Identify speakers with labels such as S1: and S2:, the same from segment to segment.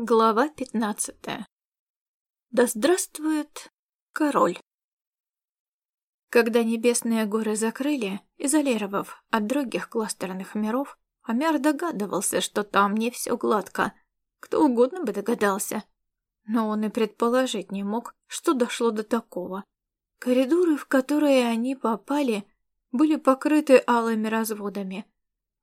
S1: Глава пятнадцатая. Да здравствует король. Когда небесные горы закрыли, изолировав от других кластерных миров, Амяр догадывался, что там не все гладко. Кто угодно бы догадался. Но он и предположить не мог, что дошло до такого. Коридоры, в которые они попали, были покрыты алыми разводами.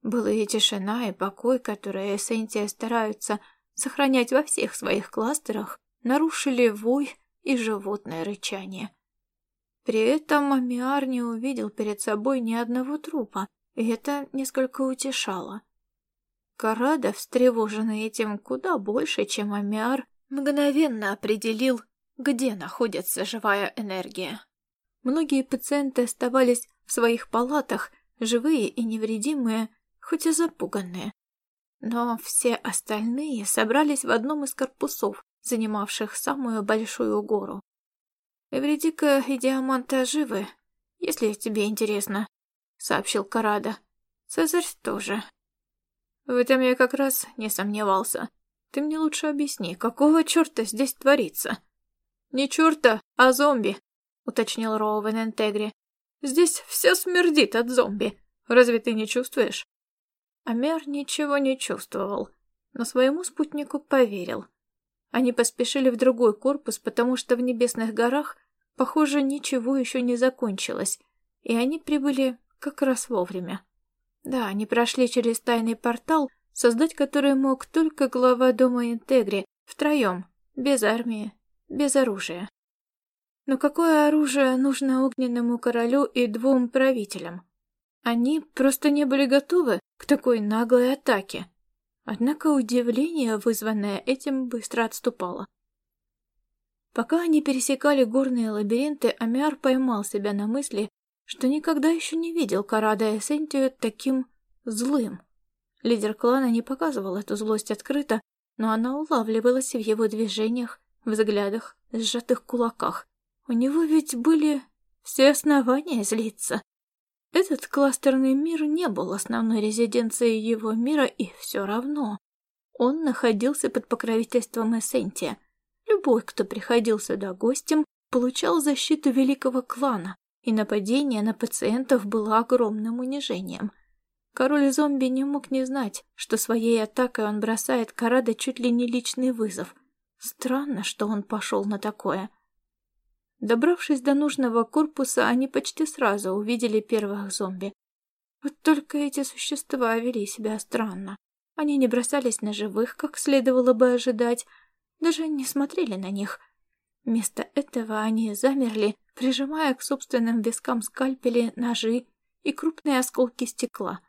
S1: Была и тишина, и покой, которые Эссентия стараются сохранять во всех своих кластерах, нарушили вой и животное рычание. При этом Амиар не увидел перед собой ни одного трупа, и это несколько утешало. Карада, встревоженный этим куда больше, чем Амиар, мгновенно определил, где находится живая энергия. Многие пациенты оставались в своих палатах, живые и невредимые, хоть и запуганные. Но все остальные собрались в одном из корпусов, занимавших самую большую гору. «Эвредика и Диаманта живы, если тебе интересно», — сообщил Карада. «Цезарь тоже». В этом я как раз не сомневался. Ты мне лучше объясни, какого черта здесь творится? «Не черта, а зомби», — уточнил Роуэн Интегри. «Здесь все смердит от зомби. Разве ты не чувствуешь?» Амер ничего не чувствовал, но своему спутнику поверил. Они поспешили в другой корпус, потому что в Небесных горах, похоже, ничего еще не закончилось, и они прибыли как раз вовремя. Да, они прошли через тайный портал, создать который мог только глава дома Интегри, втроем, без армии, без оружия. Но какое оружие нужно огненному королю и двум правителям? Они просто не были готовы к такой наглой атаке. Однако удивление, вызванное этим, быстро отступало. Пока они пересекали горные лабиринты, Амиар поймал себя на мысли, что никогда еще не видел Карада Эссентию таким злым. Лидер клана не показывал эту злость открыто, но она улавливалась в его движениях, взглядах, сжатых кулаках. У него ведь были все основания злиться. Этот кластерный мир не был основной резиденцией его мира, и все равно. Он находился под покровительством Эссентия. Любой, кто приходил сюда гостем, получал защиту великого клана, и нападение на пациентов было огромным унижением. Король зомби не мог не знать, что своей атакой он бросает Карада чуть ли не личный вызов. Странно, что он пошел на такое. Добравшись до нужного корпуса, они почти сразу увидели первых зомби. Вот только эти существа вели себя странно. Они не бросались на живых, как следовало бы ожидать, даже не смотрели на них. Вместо этого они замерли, прижимая к собственным вискам скальпели, ножи и крупные осколки стекла.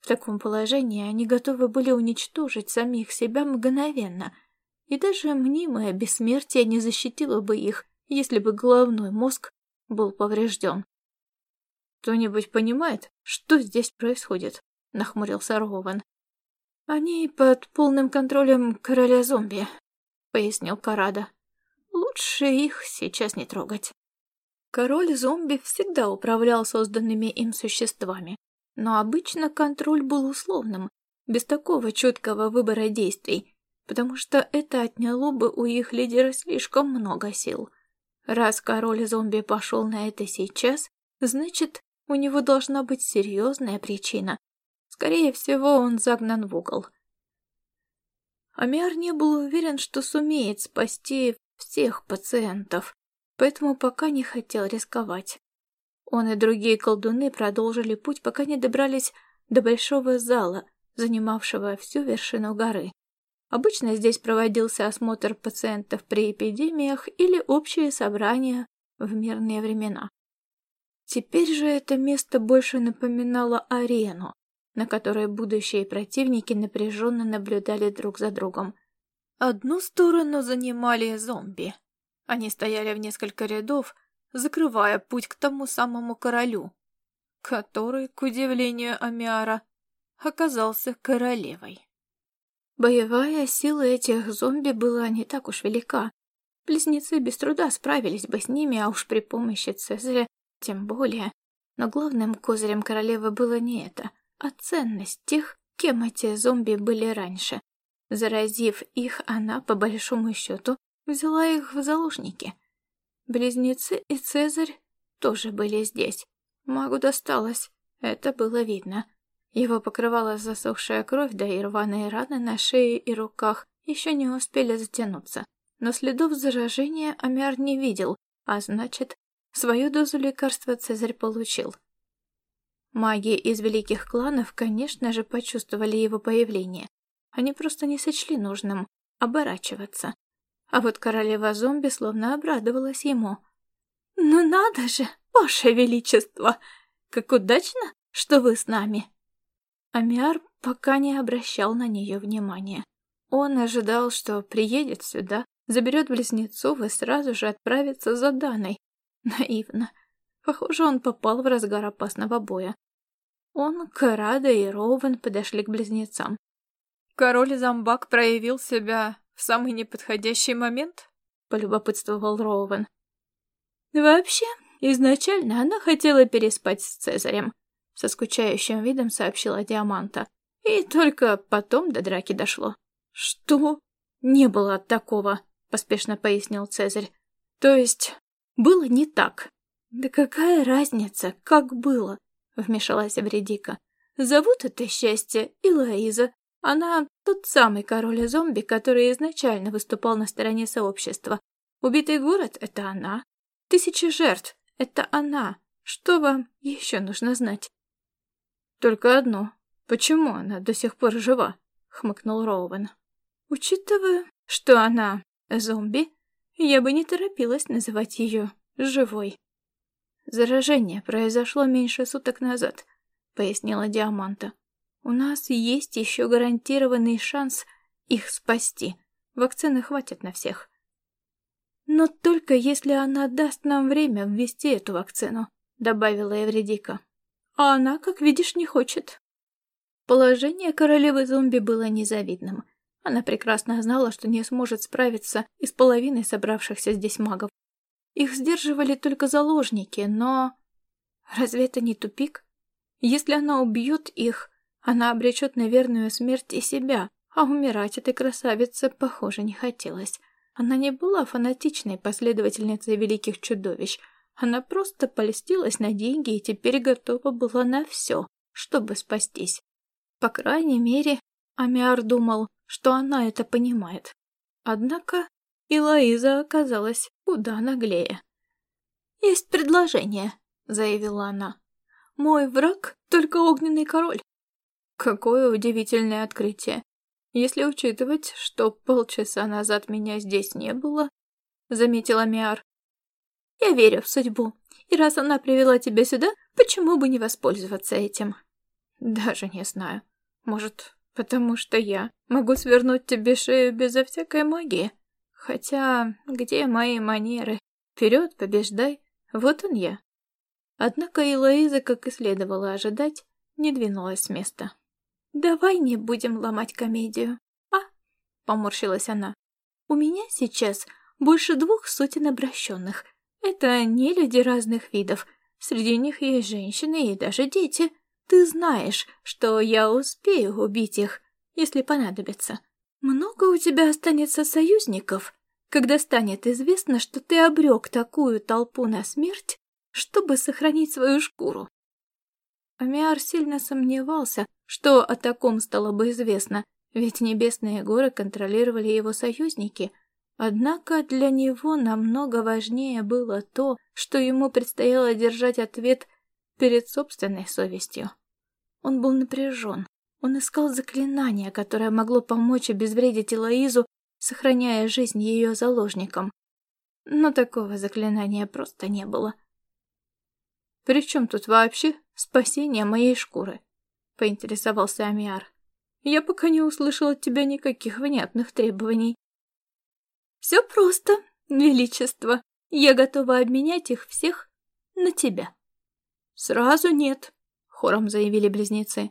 S1: В таком положении они готовы были уничтожить самих себя мгновенно, и даже мнимое бессмертие не защитило бы их если бы головной мозг был поврежден. «Кто-нибудь понимает, что здесь происходит?» — нахмурился Роуэн. «Они под полным контролем короля зомби», — пояснил Карада. «Лучше их сейчас не трогать». Король зомби всегда управлял созданными им существами, но обычно контроль был условным, без такого четкого выбора действий, потому что это отняло бы у их лидера слишком много сил — Раз король-зомби пошел на это сейчас, значит, у него должна быть серьезная причина. Скорее всего, он загнан в угол. Амиар не был уверен, что сумеет спасти всех пациентов, поэтому пока не хотел рисковать. Он и другие колдуны продолжили путь, пока не добрались до большого зала, занимавшего всю вершину горы. Обычно здесь проводился осмотр пациентов при эпидемиях или общее собрание в мирные времена. Теперь же это место больше напоминало арену, на которой будущие противники напряженно наблюдали друг за другом. Одну сторону занимали зомби. Они стояли в несколько рядов, закрывая путь к тому самому королю, который, к удивлению Амиара, оказался королевой. Боевая сила этих зомби была не так уж велика. Близнецы без труда справились бы с ними, а уж при помощи Цезаря тем более. Но главным козырем королевы было не это, а ценность тех, кем эти зомби были раньше. Заразив их, она, по большому счету, взяла их в заложники. Близнецы и Цезарь тоже были здесь. Магу досталось, это было видно. Его покрывала засохшая кровь, да и рваные раны на шее и руках еще не успели затянуться. Но следов заражения Амиар не видел, а значит, свою дозу лекарства Цезарь получил. Маги из великих кланов, конечно же, почувствовали его появление. Они просто не сочли нужным оборачиваться. А вот королева зомби словно обрадовалась ему. «Ну надо же, ваше величество! Как удачно, что вы с нами!» Амиар пока не обращал на нее внимания. Он ожидал, что приедет сюда, заберет близнецов и сразу же отправится за Даной. Наивно. Похоже, он попал в разгар опасного боя. Он, Карада и Роуэн подошли к близнецам.
S2: Король Замбак проявил себя в самый неподходящий момент? Полюбопытствовал Роуэн.
S1: Вообще, изначально она хотела переспать с Цезарем, со скучающим видом сообщила Диаманта. И только потом до драки дошло.
S2: Что? Не было такого, поспешно пояснил Цезарь.
S1: То есть, было не так. Да какая разница, как было? Вмешалась Вредика. Зовут это счастье Илоиза, она тот самый король зомби, который изначально выступал на стороне сообщества. Убитый город — это она. Тысячи жертв — это она. Что вам еще нужно знать?
S2: Только одно. Почему она до сих пор жива? Хмыкнул Роуэн.
S1: Учитывая, что она зомби, я бы не торопилась называть ее живой. Заражение произошло меньше суток назад, пояснила Диаманта. У нас есть еще гарантированный шанс их спасти. Вакцины хватит на всех. Но только если она даст нам время ввести эту вакцину, добавила Эвредика. А она, как видишь, не хочет. Положение королевы зомби было незавидным. Она прекрасно знала, что не сможет справиться и с половиной собравшихся здесь магов. Их сдерживали только заложники, но... Разве это не тупик? Если она убьет их, она обречет на верную смерть и себя, а умирать этой красавице, похоже, не хотелось. Она не была фанатичной последовательницей великих чудовищ. Она просто польстилась на деньги и теперь готова была на все, чтобы спастись. По крайней мере, Амиар думал, что она это понимает. Однако и Лоиза оказалась куда наглее. «Есть предложение», — заявила она. «Мой враг — только огненный король.
S2: Какое удивительное открытие. Если учитывать, что полчаса назад меня здесь не было, заметила Миар.
S1: Я верю в судьбу, и раз она привела тебя сюда, почему бы не воспользоваться этим?
S2: Даже не знаю. Может, потому что я могу свернуть тебе шею безо всякой магии? Хотя, где мои манеры? Вперед, побеждай. Вот он я. Однако и Лоиза, как и следовало ожидать, не двинулась с места.
S1: «Давай не будем ломать комедию, а?» — поморщилась она. «У меня сейчас больше двух сотен обращенных. Это не люди разных видов. Среди них есть женщины и даже дети. Ты знаешь, что я успею убить их, если понадобится. Много у тебя останется союзников, когда станет известно, что ты обрек такую толпу на смерть, чтобы сохранить свою шкуру». Амиар сильно сомневался, что о таком стало бы известно, ведь небесные горы контролировали его союзники. Однако для него намного важнее было то, что ему предстояло держать ответ перед собственной совестью. Он был напряжен. Он искал заклинание, которое могло помочь обезвредить Элоизу, сохраняя жизнь ее заложникам. Но такого заклинания просто не было.
S2: «При чем тут вообще спасение моей шкуры?» поинтересовался Амиар. «Я пока не услышал от тебя никаких внятных требований».
S1: «Все просто, Величество. Я готова обменять их всех на тебя».
S2: «Сразу нет», — хором заявили близнецы.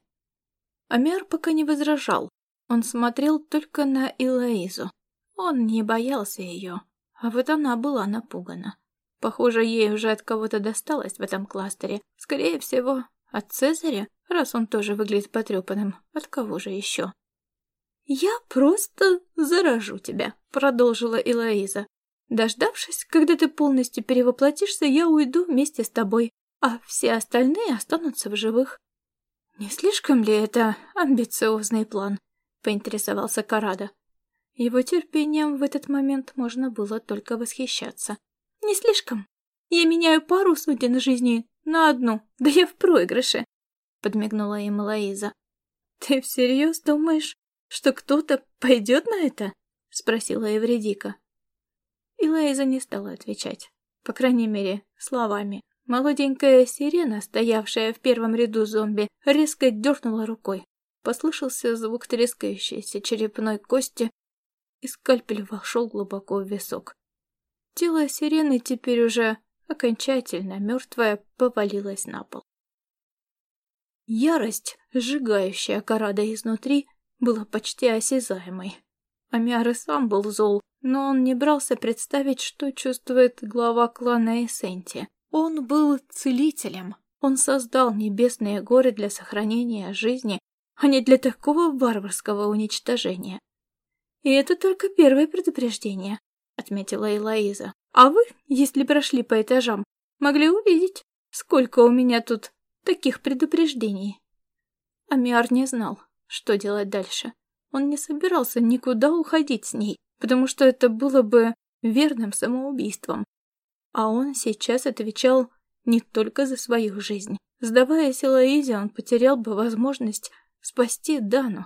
S2: Амиар пока не возражал. Он смотрел только на Илоизу. Он не боялся ее, а вот она была напугана. Похоже, ей уже от кого-то досталось в этом кластере. Скорее всего, от Цезаря, раз он тоже выглядит потрепанным. От кого же еще? «Я просто заражу тебя», — продолжила Элоиза. «Дождавшись, когда ты полностью перевоплотишься, я уйду вместе с тобой, а все остальные останутся в живых». «Не слишком ли это амбициозный план?» — поинтересовался Карада. Его терпением в этот момент можно было только восхищаться. «Не слишком. Я меняю пару сотен жизней на одну, да я в проигрыше», — подмигнула им Лоиза. «Ты всерьез думаешь, что кто-то пойдет на это?» — спросила Евредика. И Лоиза не стала отвечать, по крайней мере, словами. Молоденькая сирена, стоявшая в первом ряду зомби, резко дернула рукой. Послышался звук трескающейся черепной кости, и скальпель вошел глубоко в висок. Тело сирены теперь уже окончательно мертвое повалилось на пол. Ярость, сжигающая Карада изнутри, была почти осязаемой. Амиар и сам был зол, но он не брался представить, что чувствует глава клана Эссенти. Он был целителем. Он создал небесные горы для сохранения жизни, а не для такого варварского уничтожения. «И это только первое предупреждение», — отметила Элоиза. «А вы, если прошли по этажам, могли увидеть, сколько у меня тут таких предупреждений». Амиар не знал, что делать дальше. Он не собирался никуда уходить с ней, потому что это было бы верным самоубийством. А он сейчас отвечал не только за свою жизнь. Сдаваясь Элоизе, он потерял бы возможность спасти Дану,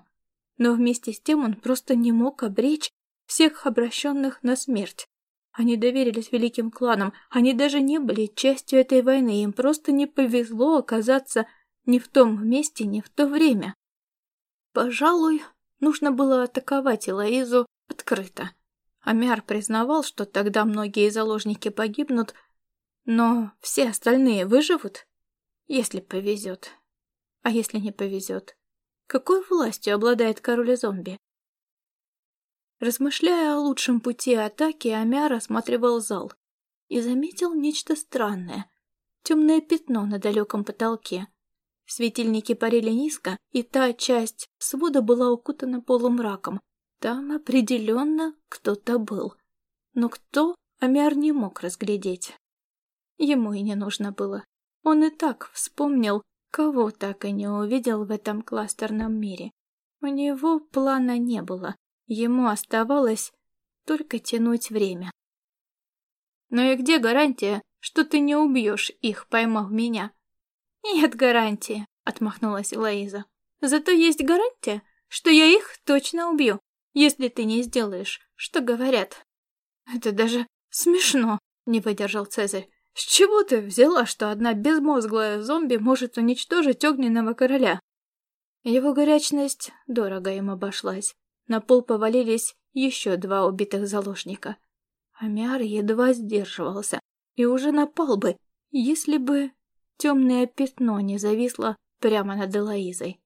S2: но вместе с тем он просто не мог обречь всех обращенных на смерть. Они доверились великим кланам, они даже не были частью этой войны, им просто не повезло оказаться ни в том месте, ни в то время. Пожалуй, нужно было атаковать Элоизу открыто. Амиар признавал, что тогда многие заложники погибнут, но все остальные выживут, если повезет. А если не повезет? Какой властью обладает король зомби? Размышляя о лучшем пути атаки, Амяр осматривал зал и заметил нечто странное. Темное пятно на далеком потолке. Светильники парили низко, и та часть свода была укутана полумраком. Там определенно кто-то был. Но кто, Амяр не мог разглядеть. Ему и не нужно было. Он и так вспомнил, Кого так и не увидел в этом кластерном мире? У него плана не было. Ему оставалось только тянуть время. «Ну и где гарантия, что ты не убьешь их, поймав меня?» «Нет гарантии», — отмахнулась Лоиза. «Зато есть гарантия, что я их точно убью, если ты не сделаешь, что говорят». «Это даже смешно», — не выдержал Цезарь. «С чего ты взяла, что одна безмозглая зомби может уничтожить огненного короля?» Его горячность дорого им обошлась. На пол повалились еще два убитых заложника. Амиар едва сдерживался и уже напал бы, если бы темное пятно не зависло прямо над Элоизой.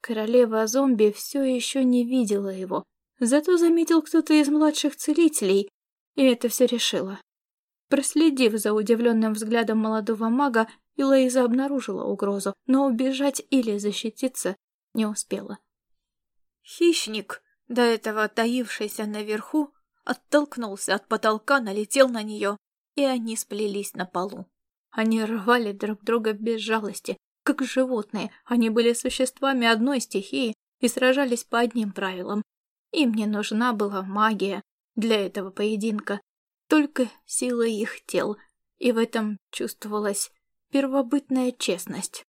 S2: Королева зомби все еще не видела его, зато заметил кто-то из младших целителей, и это все решило. Проследив за удивленным взглядом молодого мага, Илоиза обнаружила угрозу, но убежать или защититься не успела. Хищник, до этого таившийся наверху, оттолкнулся от потолка, налетел на нее, и они сплелись на полу. Они рвали друг друга без жалости, как животные. Они были существами одной стихии и сражались по одним правилам. Им не нужна была магия для этого поединка, только сила их тел, и в этом чувствовалась первобытная честность.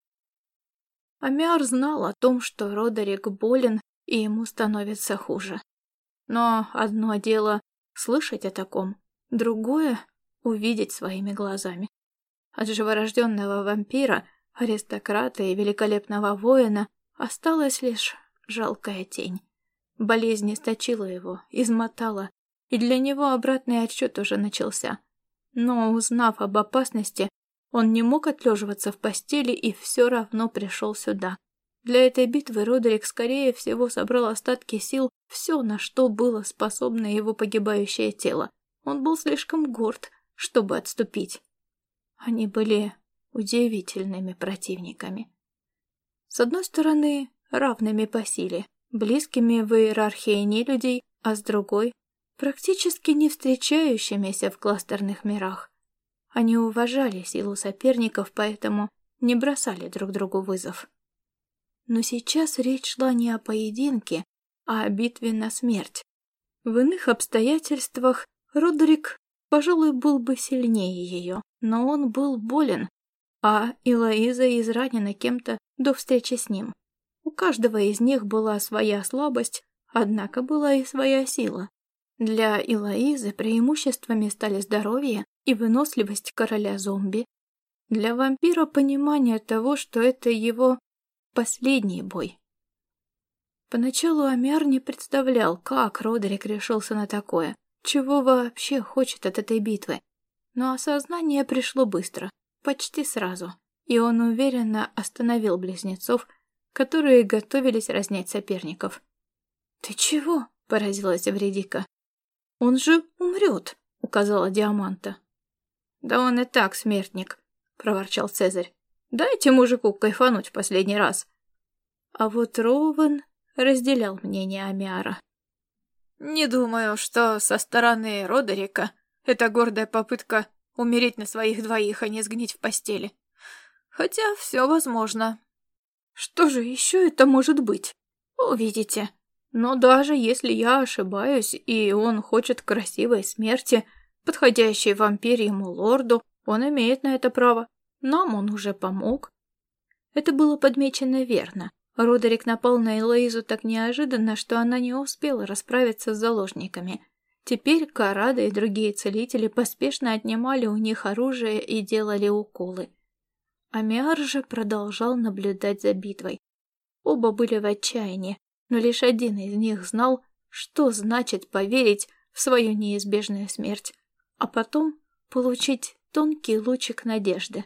S2: Амиар знал о том, что Родерик болен, и ему становится хуже. Но одно дело слышать о таком, другое — увидеть своими глазами. От живорожденного вампира, аристократа и великолепного воина осталась лишь жалкая тень. Болезнь источила его, измотала, и для него обратный отсчет уже начался. Но, узнав об опасности, он не мог отлеживаться в постели и все равно пришел сюда. Для этой битвы Родерик, скорее всего, собрал остатки сил, все, на что было способно его погибающее тело. Он был слишком горд, чтобы отступить. Они были удивительными противниками. С одной стороны, равными по силе,
S1: близкими в иерархии не людей, а с другой — практически не встречающимися в кластерных мирах. Они уважали силу соперников, поэтому не бросали друг другу вызов. Но сейчас речь шла не о поединке, а о битве на смерть. В иных обстоятельствах Родерик, пожалуй, был бы сильнее ее, но он был болен, а Илоиза изранена кем-то до встречи с ним. У каждого из них была своя слабость, однако была и своя сила. Для Илоизы преимуществами стали здоровье и выносливость короля зомби. Для вампира понимание того, что это его последний бой. Поначалу Амиар не представлял, как Родерик решился на такое, чего вообще хочет от этой битвы. Но осознание пришло быстро, почти сразу, и он уверенно остановил близнецов, которые готовились разнять соперников. «Ты чего?» — поразилась Вредика. «Он же умрет», — указала Диаманта. «Да он и так смертник», — проворчал Цезарь. «Дайте мужику кайфануть последний раз». А вот Роуэн разделял мнение Амиара. «Не думаю, что со стороны Родерика это гордая попытка умереть на своих двоих, а не сгнить в постели. Хотя все возможно». «Что же еще это может быть?» «Увидите», но даже если я ошибаюсь, и он хочет красивой смерти, подходящей вампирьему лорду, он имеет на это право. Нам он уже помог. Это было подмечено верно. Родерик напал на Элоизу так неожиданно, что она не успела расправиться с заложниками. Теперь Карада и другие целители поспешно отнимали у них оружие и делали уколы. Амиар же продолжал наблюдать за битвой. Оба были в отчаянии, но лишь один из них знал, что значит поверить в свою неизбежную смерть, а потом получить тонкий лучик надежды.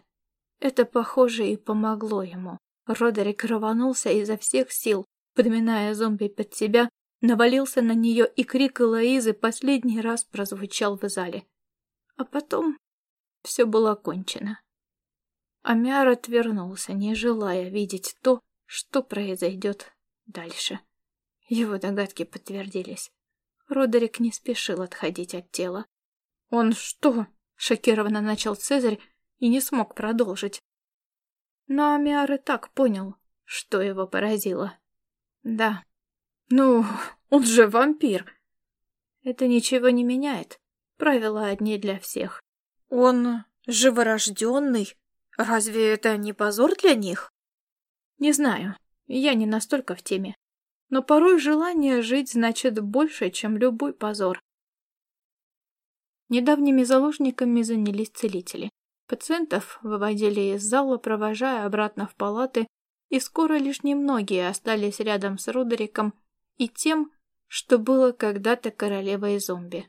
S1: Это, похоже, и помогло ему. Родерик рванулся изо всех сил, подминая зомби под себя, навалился на нее, и крик Элоизы последний раз прозвучал в зале. А потом все было кончено. Амяр отвернулся, не желая видеть то, что произойдет дальше. Его догадки подтвердились. Родерик не спешил отходить от тела. «Он что?» — шокированно начал Цезарь и не смог продолжить. Но Амиар и так понял, что его поразило. «Да. Ну, он же вампир!» «Это ничего не меняет. Правила одни для всех». «Он живорожденный? Разве это не позор для них?» «Не знаю. Я не настолько в теме но порой желание жить значит больше, чем любой позор. Недавними заложниками занялись целители. Пациентов выводили из зала, провожая обратно в палаты, и скоро лишь немногие остались рядом с Родериком и тем, что было когда-то королевой зомби.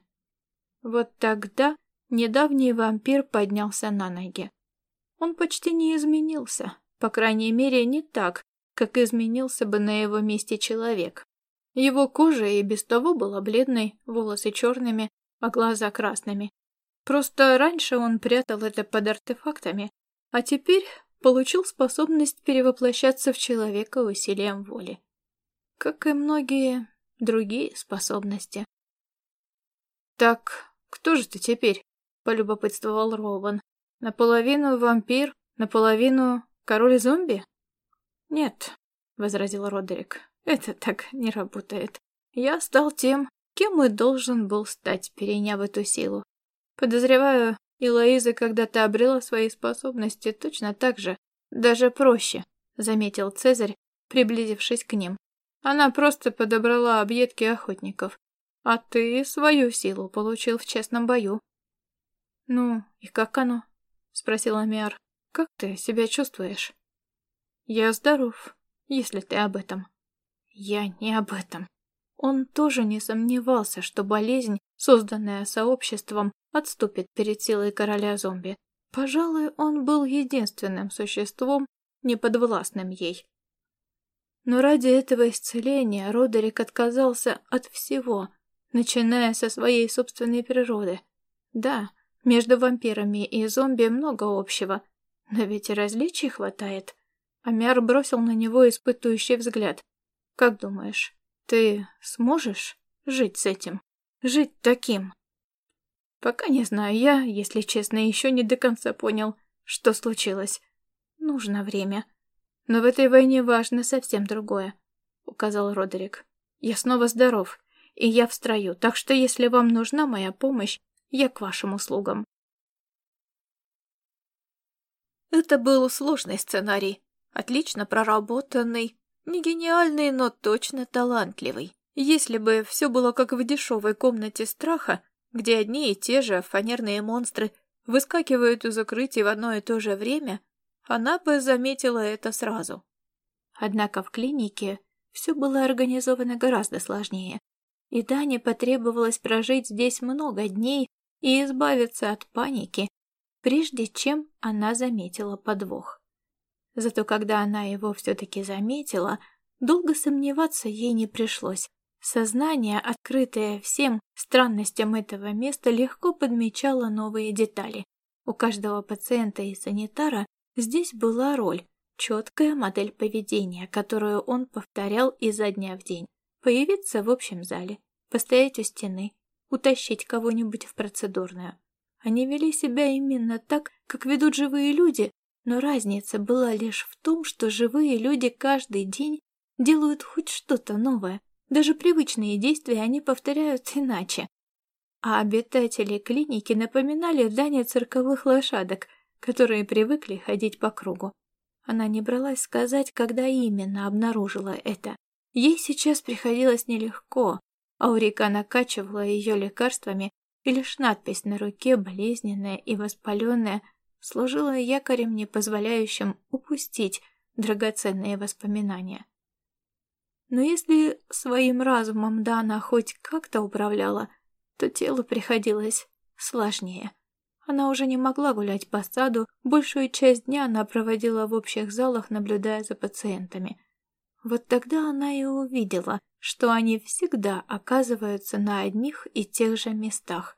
S1: Вот тогда недавний вампир поднялся на ноги. Он почти не изменился, по крайней мере, не так, как изменился бы на его месте человек. Его кожа и без того была бледной, волосы черными, а глаза красными. Просто раньше он прятал это под артефактами, а теперь получил способность перевоплощаться в человека усилием воли. Как и многие другие способности. «Так, кто же ты теперь?» — полюбопытствовал Рован. «Наполовину вампир, наполовину король-зомби?» «Нет», — возразил Родерик, — «это так не работает. Я стал тем, кем и должен был стать, переняв эту силу. Подозреваю, и Лоиза когда-то обрела свои способности точно так же, даже проще», — заметил Цезарь, приблизившись к ним. «Она просто подобрала объедки охотников, а ты свою силу получил в честном бою». «Ну, и как оно?» — спросил Амиар. «Как ты себя чувствуешь?» Я здоров, если ты об этом. Я не об этом. Он тоже не сомневался, что болезнь, созданная сообществом, отступит перед силой короля зомби. Пожалуй, он был единственным существом, неподвластным ей. Но ради этого исцеления Родерик отказался от всего, начиная со своей собственной природы. Да, между вампирами и зомби много общего, но ведь и различий хватает. Амиар бросил на него испытующий взгляд. «Как думаешь,
S2: Ты сможешь жить с этим? Жить таким? Пока не знаю, я, если честно, еще не до конца понял, что случилось. Нужно время. Но в этой войне важно совсем другое, указал Родерик. Я снова здоров, и я в строю, так что если вам нужна моя помощь, я к вашим услугам. Это был сложный сценарий, отлично проработанный, не гениальный, но точно талантливый. Если бы все было как в дешевой комнате страха, где одни и те же фанерные монстры выскакивают из укрытий в одно и то же время, она бы заметила это сразу. Однако в клинике все было организовано гораздо сложнее, и Дане потребовалось прожить здесь много дней и избавиться от паники, прежде чем она заметила подвох. Зато когда она его все-таки заметила, долго сомневаться ей не пришлось. Сознание, открытое всем странностям этого места, легко подмечало новые детали. У каждого пациента и санитара здесь была роль, четкая модель поведения, которую он повторял изо дня в день. Появиться в общем зале, постоять у стены, утащить кого-нибудь в процедурную. Они вели себя именно так, как ведут живые люди, но разница была лишь в том, что живые люди каждый день делают хоть что-то новое. Даже привычные действия они повторяют иначе. А обитатели клиники напоминали Дане цирковых лошадок, которые привыкли ходить по кругу. Она не бралась сказать, когда именно обнаружила это. Ей сейчас приходилось нелегко. Аурика накачивала ее лекарствами, и лишь надпись на руке, болезненная и воспаленная, служила якорем, не позволяющим упустить драгоценные воспоминания. Но если своим разумом Дана хоть как-то управляла, то телу приходилось сложнее. Она уже не могла гулять по саду, большую часть дня она проводила в общих залах, наблюдая за пациентами. Вот тогда она и увидела, что они всегда оказываются на одних и тех же местах.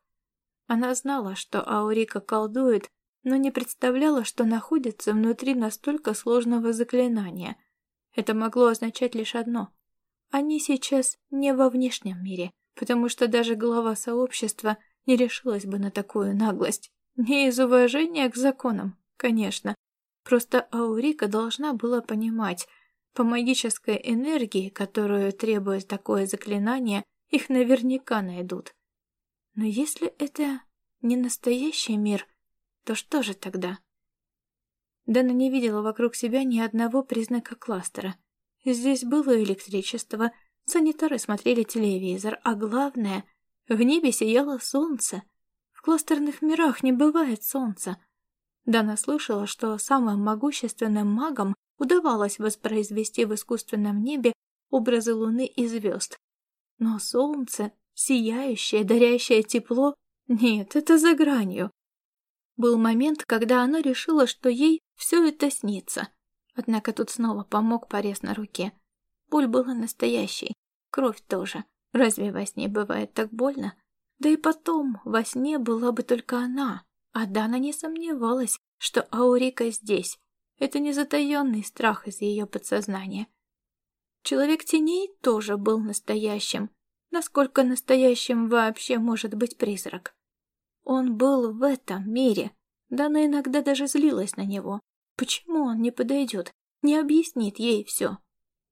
S2: Она знала, что Аурика колдует, но не представляла, что находится внутри настолько сложного заклинания. Это могло означать лишь одно. Они сейчас не во внешнем мире, потому что даже глава сообщества не решилась бы на такую наглость. Не из уважения к законам, конечно. Просто Аурика должна была понимать, по магической энергии, которую требует такое заклинание, их наверняка найдут. Но если это не настоящий мир, то что же тогда? Дана не видела вокруг себя ни одного признака кластера. Здесь было электричество, санитары смотрели телевизор, а главное, в небе сияло солнце. Кластерных мирах не бывает солнца. Дана слышала, что самым могущественным магам удавалось воспроизвести в искусственном небе образы луны и звезд. Но солнце, сияющее, дарящее тепло, нет, это за гранью. Был момент, когда она решила, что ей все это снится. Однако тут снова помог порез на руке. Боль была настоящей, кровь тоже. Разве во сне бывает так больно? Да и потом, во сне была бы только она. А Дана не сомневалась, что Аурика здесь. Это не затаенный страх из ее подсознания. Человек теней тоже был настоящим. Насколько настоящим вообще может быть призрак? Он был в этом мире. Дана иногда даже злилась на него. Почему он не подойдет, не объяснит ей все?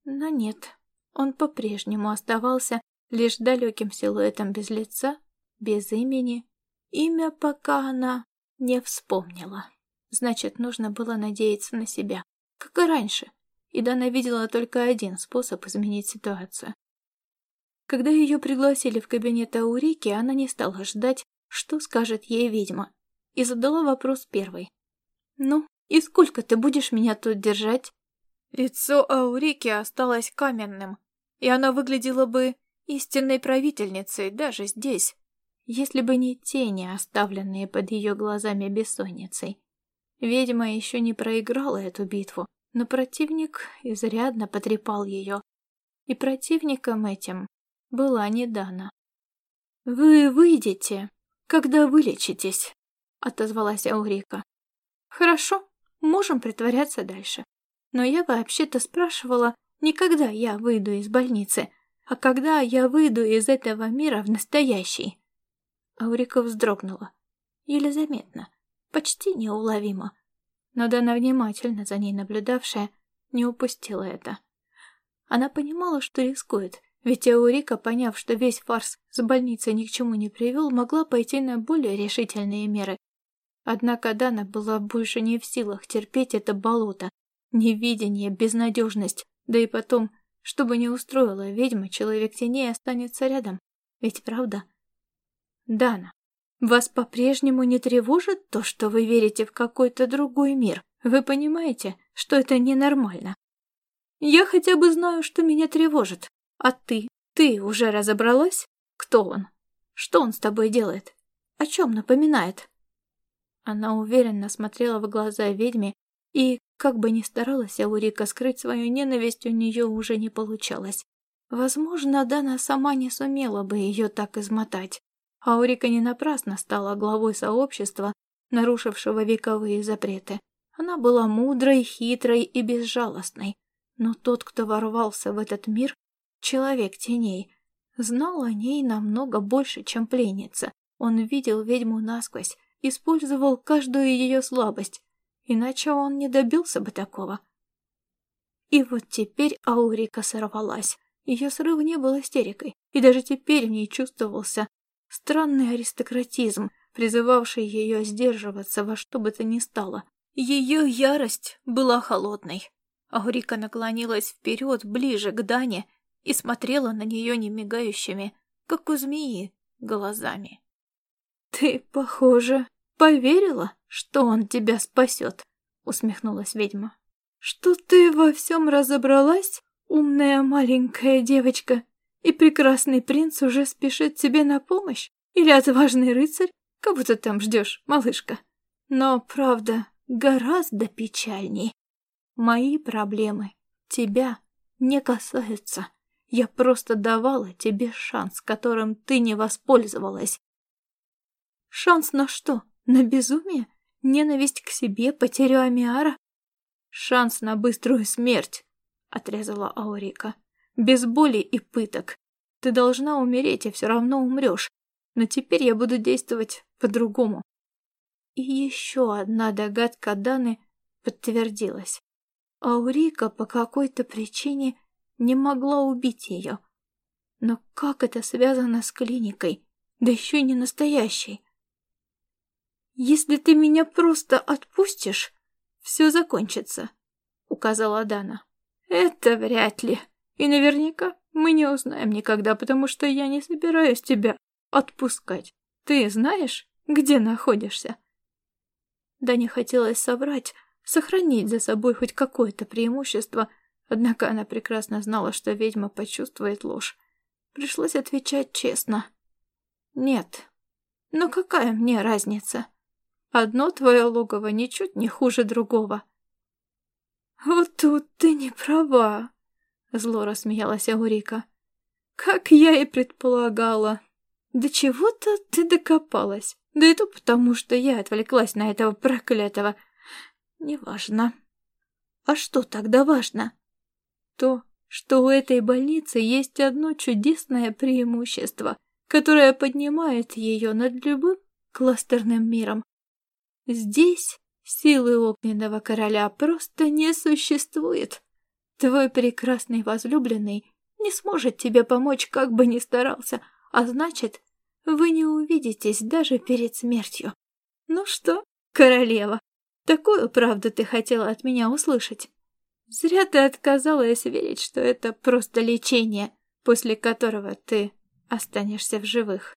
S2: Но нет, он по-прежнему оставался лишь далеким силуэтом без лица, без имени. Имя пока она не вспомнила. Значит, нужно было надеяться на себя, как и раньше. И Дана видела только один способ изменить ситуацию. Когда ее пригласили в кабинет Аурики, она не стала ждать, что скажет ей ведьма, и задала вопрос первой. «Ну, и сколько ты будешь меня тут держать?» Лицо Аурики осталось каменным, и она выглядела бы истинной правительницей даже здесь, если бы не тени, оставленные под ее глазами бессонницей. Ведьма еще не проиграла эту битву, но противник изрядно потрепал ее. И противником этим была не Дана. «Вы выйдете, когда вылечитесь», — отозвалась Аурика. «Хорошо, можем притворяться дальше. Но я вообще-то спрашивала, не когда я выйду из больницы,
S1: А когда я выйду из этого мира в настоящий? Аурика вздрогнула. Еле заметно, почти неуловимо. Но Дана, внимательно за ней наблюдавшая, не упустила это. Она понимала, что рискует, ведь Аурика, поняв, что весь фарс с больницей ни к чему не привел, могла пойти на более решительные меры. Однако Дана была больше не в силах терпеть это болото, невидение, безнадежность, да и потом, чтобы не устроила ведьма, человек теней останется рядом. Ведь правда? Дана, вас по-прежнему не тревожит то, что вы верите в какой-то другой мир? Вы понимаете, что это ненормально? Я хотя бы знаю, что меня тревожит. А ты? Ты уже разобралась? Кто он? Что он с тобой делает? О чем напоминает? Она уверенно смотрела в глаза ведьме, и, как бы ни старалась Аурика скрыть свою ненависть, у нее уже не получалось. Возможно, Дана сама не сумела бы ее так измотать. Аурика не напрасно стала главой сообщества, нарушившего вековые запреты. Она была мудрой, хитрой и безжалостной. Но тот, кто ворвался в этот мир, человек теней, знал о ней намного больше, чем пленница. Он видел ведьму насквозь, использовал каждую ее слабость, иначе он не добился бы такого. И вот теперь Аурика сорвалась. Ее срыв не был истерикой, и даже теперь в ней чувствовался странный аристократизм, призывавший ее сдерживаться во что бы то ни стало. Ее ярость была холодной. Аурика наклонилась вперед, ближе к Дане, и смотрела на нее немигающими, как у змеи, глазами. «Ты, похоже, поверила, что он тебя спасет?» — усмехнулась ведьма. «Что ты во всем разобралась, умная маленькая девочка, и прекрасный принц уже спешит тебе на помощь? Или отважный рыцарь? Кого ты там ждешь, малышка? Но, правда, гораздо печальней. Мои проблемы тебя не касаются. Я просто давала тебе шанс, которым ты не воспользовалась. Шанс на что? На безумие? Ненависть к себе, потерю Амиара? Шанс на быструю смерть, отрезала Аурика. Без боли и пыток. Ты должна умереть, и все равно умрешь. Но теперь я буду действовать по-другому. И еще одна догадка Даны подтвердилась. Аурика по какой-то причине не могла убить ее. Но как это связано с клиникой? Да еще и не настоящей. «Если ты меня просто отпустишь, все закончится», — указала Дана. «Это вряд ли. И наверняка мы не узнаем никогда, потому что я не собираюсь тебя отпускать. Ты знаешь, где находишься?» Да не хотелось соврать, сохранить за собой хоть какое-то преимущество, однако она прекрасно знала, что ведьма почувствует ложь. Пришлось отвечать честно. «Нет. Но какая мне разница? Одно твое логово ничуть не хуже другого». «Вот тут ты не права», — зло рассмеялась Аурика. «Как я и предполагала. До чего-то ты докопалась. Да и то потому, что я отвлеклась на этого проклятого Неважно. А что тогда важно? То, что у этой больницы есть одно чудесное преимущество, которое поднимает ее над любым кластерным миром. Здесь силы огненного короля просто не существует. Твой прекрасный возлюбленный не сможет тебе помочь, как бы ни старался, а значит, вы не увидитесь даже перед смертью. Ну что, королева, Такую правду ты хотела от меня услышать. Зря ты отказалась верить, что это просто лечение, после которого ты останешься в живых.